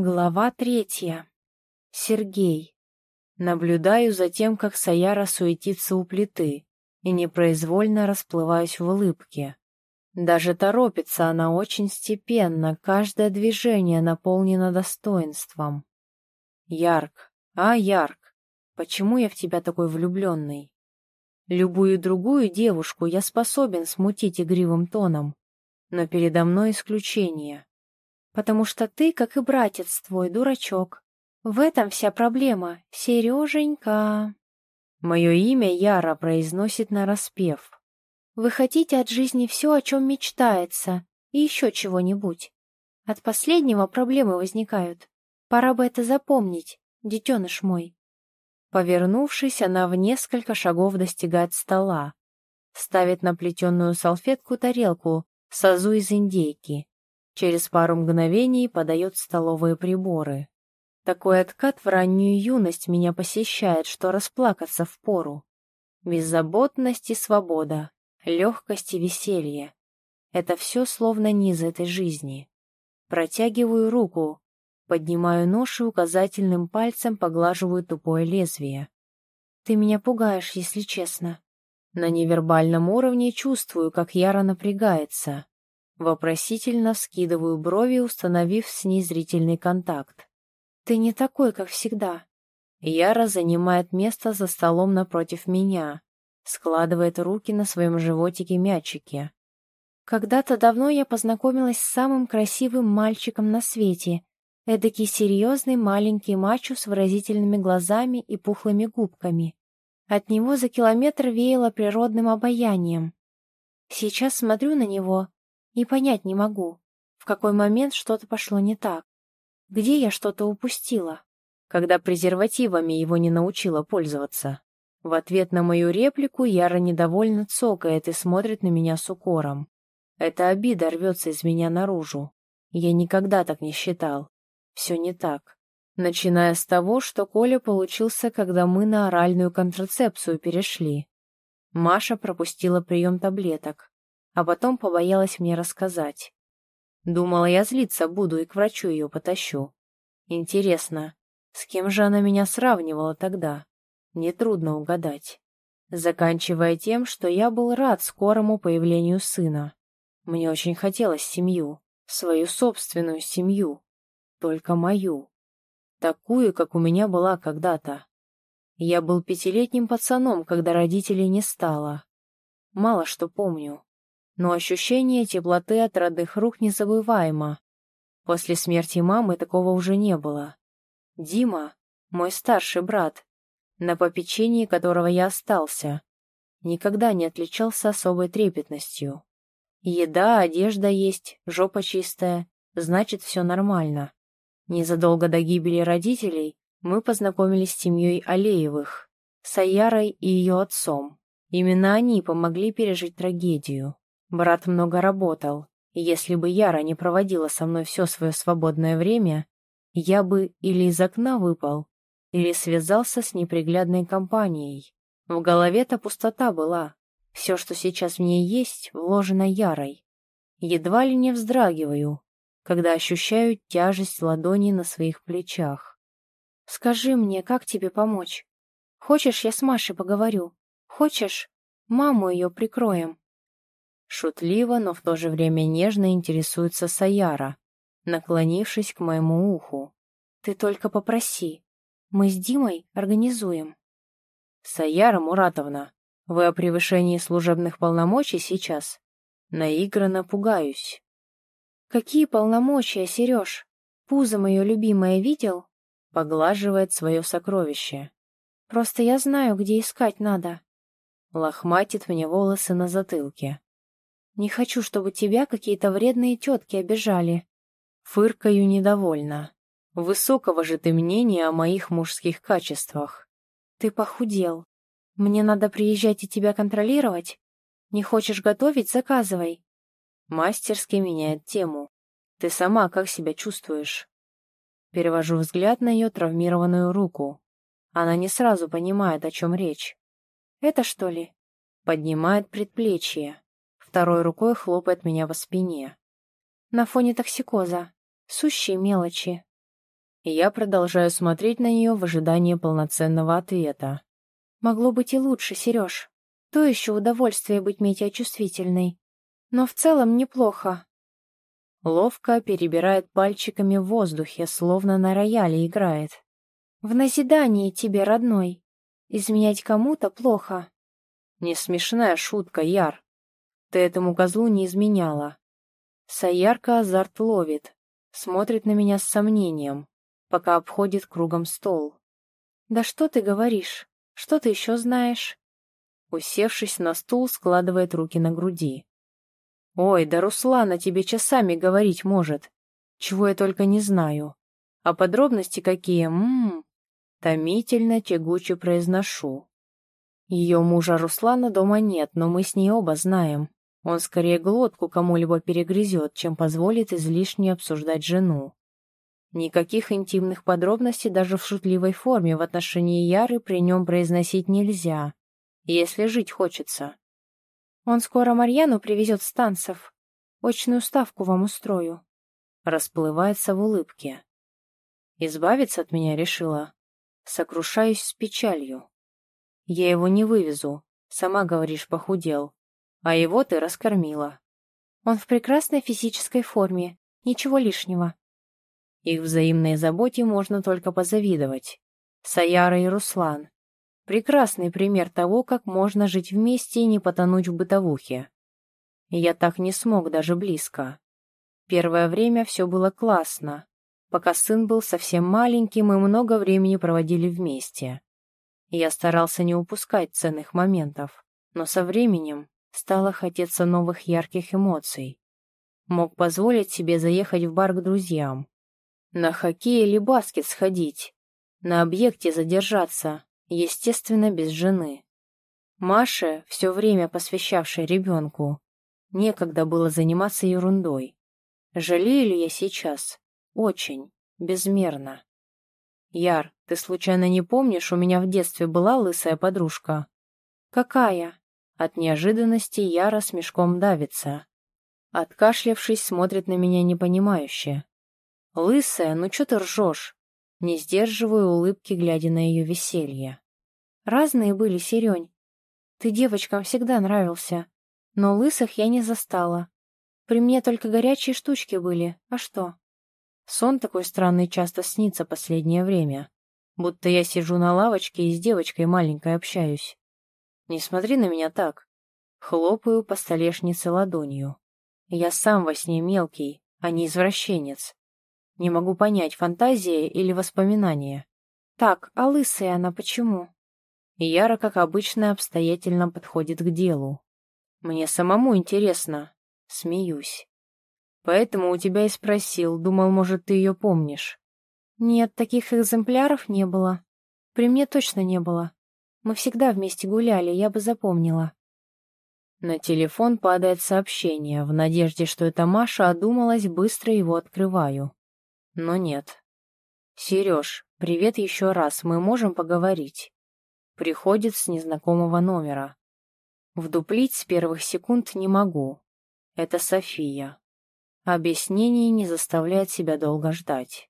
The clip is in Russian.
Глава третья. Сергей. Наблюдаю за тем, как Саяра суетится у плиты, и непроизвольно расплываюсь в улыбке. Даже торопится она очень степенно, каждое движение наполнено достоинством. Ярк, а, Ярк, почему я в тебя такой влюбленный? Любую другую девушку я способен смутить игривым тоном, но передо мной исключение потому что ты, как и братец твой, дурачок. В этом вся проблема, Сереженька. Мое имя Яра произносит нараспев. Вы хотите от жизни все, о чем мечтается, и еще чего-нибудь. От последнего проблемы возникают. Пора бы это запомнить, детеныш мой. Повернувшись, она в несколько шагов достигает стола, ставит на плетеную салфетку тарелку с азу из индейки Через пару мгновений подает столовые приборы. Такой откат в раннюю юность меня посещает, что расплакаться впору. Беззаботность и свобода, легкость и веселье. Это все словно низ этой жизни. Протягиваю руку, поднимаю нож и указательным пальцем поглаживаю тупое лезвие. Ты меня пугаешь, если честно. На невербальном уровне чувствую, как Яра напрягается. Вопросительно вскидываю брови, установив с ней зрительный контакт. «Ты не такой, как всегда». Яра занимает место за столом напротив меня, складывает руки на своем животике-мячике. Когда-то давно я познакомилась с самым красивым мальчиком на свете, эдакий серьезный маленький мачо с выразительными глазами и пухлыми губками. От него за километр веяло природным обаянием. Сейчас смотрю на него и понять не могу, в какой момент что-то пошло не так. Где я что-то упустила? Когда презервативами его не научила пользоваться. В ответ на мою реплику Яра недовольно цокает и смотрит на меня с укором. Эта обида рвется из меня наружу. Я никогда так не считал. Все не так. Начиная с того, что Коля получился, когда мы на оральную контрацепцию перешли. Маша пропустила прием таблеток а потом побоялась мне рассказать. Думала, я злиться буду и к врачу ее потащу. Интересно, с кем же она меня сравнивала тогда? Нетрудно угадать. Заканчивая тем, что я был рад скорому появлению сына. Мне очень хотелось семью, свою собственную семью, только мою, такую, как у меня была когда-то. Я был пятилетним пацаном, когда родителей не стало. Мало что помню но ощущение теплоты от родных рук незабываемо. После смерти мамы такого уже не было. Дима, мой старший брат, на попечении которого я остался, никогда не отличался особой трепетностью. Еда, одежда есть, жопа чистая, значит, все нормально. Незадолго до гибели родителей мы познакомились с семьей Алеевых, с Аярой и ее отцом. Именно они помогли пережить трагедию. Брат много работал, и если бы Яра не проводила со мной все свое свободное время, я бы или из окна выпал, или связался с неприглядной компанией. В голове-то пустота была. Все, что сейчас в ней есть, вложено Ярой. Едва ли не вздрагиваю, когда ощущаю тяжесть ладони на своих плечах. «Скажи мне, как тебе помочь? Хочешь, я с Машей поговорю? Хочешь, маму ее прикроем?» Шутливо, но в то же время нежно интересуется Саяра, наклонившись к моему уху. «Ты только попроси. Мы с Димой организуем». «Саяра Муратовна, вы о превышении служебных полномочий сейчас?» Наигранно пугаюсь. «Какие полномочия, Сереж? Пузо мое любимое видел?» Поглаживает свое сокровище. «Просто я знаю, где искать надо». Лохматит мне волосы на затылке. Не хочу, чтобы тебя какие-то вредные тетки обижали. Фыркаю недовольно. Высокого же ты мнения о моих мужских качествах. Ты похудел. Мне надо приезжать и тебя контролировать? Не хочешь готовить, заказывай. Мастерски меняет тему. Ты сама как себя чувствуешь? Перевожу взгляд на ее травмированную руку. Она не сразу понимает, о чем речь. Это что ли? Поднимает предплечье второй рукой хлопает меня по спине. На фоне токсикоза. Сущие мелочи. И я продолжаю смотреть на нее в ожидании полноценного ответа. Могло быть и лучше, Сереж. То еще удовольствие быть метеочувствительной. Но в целом неплохо. Ловко перебирает пальчиками в воздухе, словно на рояле играет. В назидании тебе, родной. Изменять кому-то плохо. Не смешная шутка, Яр. Ты этому козлу не изменяла. Саярка азарт ловит, смотрит на меня с сомнением, пока обходит кругом стол. «Да что ты говоришь? Что ты еще знаешь?» Усевшись на стул, складывает руки на груди. «Ой, да Руслана тебе часами говорить может. Чего я только не знаю. А подробности какие, ммм, томительно тягуче произношу. Ее мужа Руслана дома нет, но мы с ней оба знаем. Он скорее глотку кому-либо перегрызет, чем позволит излишне обсуждать жену. Никаких интимных подробностей даже в шутливой форме в отношении Яры при нем произносить нельзя, если жить хочется. Он скоро Марьяну привезет с танцев. Очную ставку вам устрою. Расплывается в улыбке. Избавиться от меня решила. Сокрушаюсь с печалью. Я его не вывезу, сама говоришь, похудел. А его ты раскормила. Он в прекрасной физической форме, ничего лишнего. Их взаимной заботе можно только позавидовать. Саяра и Руслан. Прекрасный пример того, как можно жить вместе и не потонуть в бытовухе. я так не смог даже близко. Первое время все было классно. Пока сын был совсем маленький, мы много времени проводили вместе. Я старался не упускать ценных моментов, но со временем стало хотеться новых ярких эмоций. Мог позволить себе заехать в бар к друзьям. На хоккей или баскет сходить. На объекте задержаться, естественно, без жены. Маше, все время посвящавшей ребенку, некогда было заниматься ерундой. Жалею ли я сейчас? Очень, безмерно. Яр, ты случайно не помнишь, у меня в детстве была лысая подружка? Какая? От неожиданности Яра с мешком давится. Откашлявшись, смотрит на меня непонимающе. «Лысая, ну чё ты ржёшь?» Не сдерживаю улыбки, глядя на её веселье. «Разные были, Серёнь. Ты девочкам всегда нравился. Но лысых я не застала. При мне только горячие штучки были. А что?» Сон такой странный часто снится последнее время. Будто я сижу на лавочке и с девочкой маленькой общаюсь. Не смотри на меня так. Хлопаю по столешнице ладонью. Я сам во сне мелкий, а не извращенец. Не могу понять, фантазия или воспоминание. Так, а лысая она почему? Яра, как обычно, обстоятельно подходит к делу. Мне самому интересно. Смеюсь. Поэтому у тебя и спросил, думал, может, ты ее помнишь. Нет, таких экземпляров не было. При мне точно не было. Мы всегда вместе гуляли, я бы запомнила. На телефон падает сообщение, в надежде, что это Маша одумалась, быстро его открываю. Но нет. «Сереж, привет еще раз, мы можем поговорить?» Приходит с незнакомого номера. Вдуплить с первых секунд не могу. Это София. Объяснений не заставляет себя долго ждать.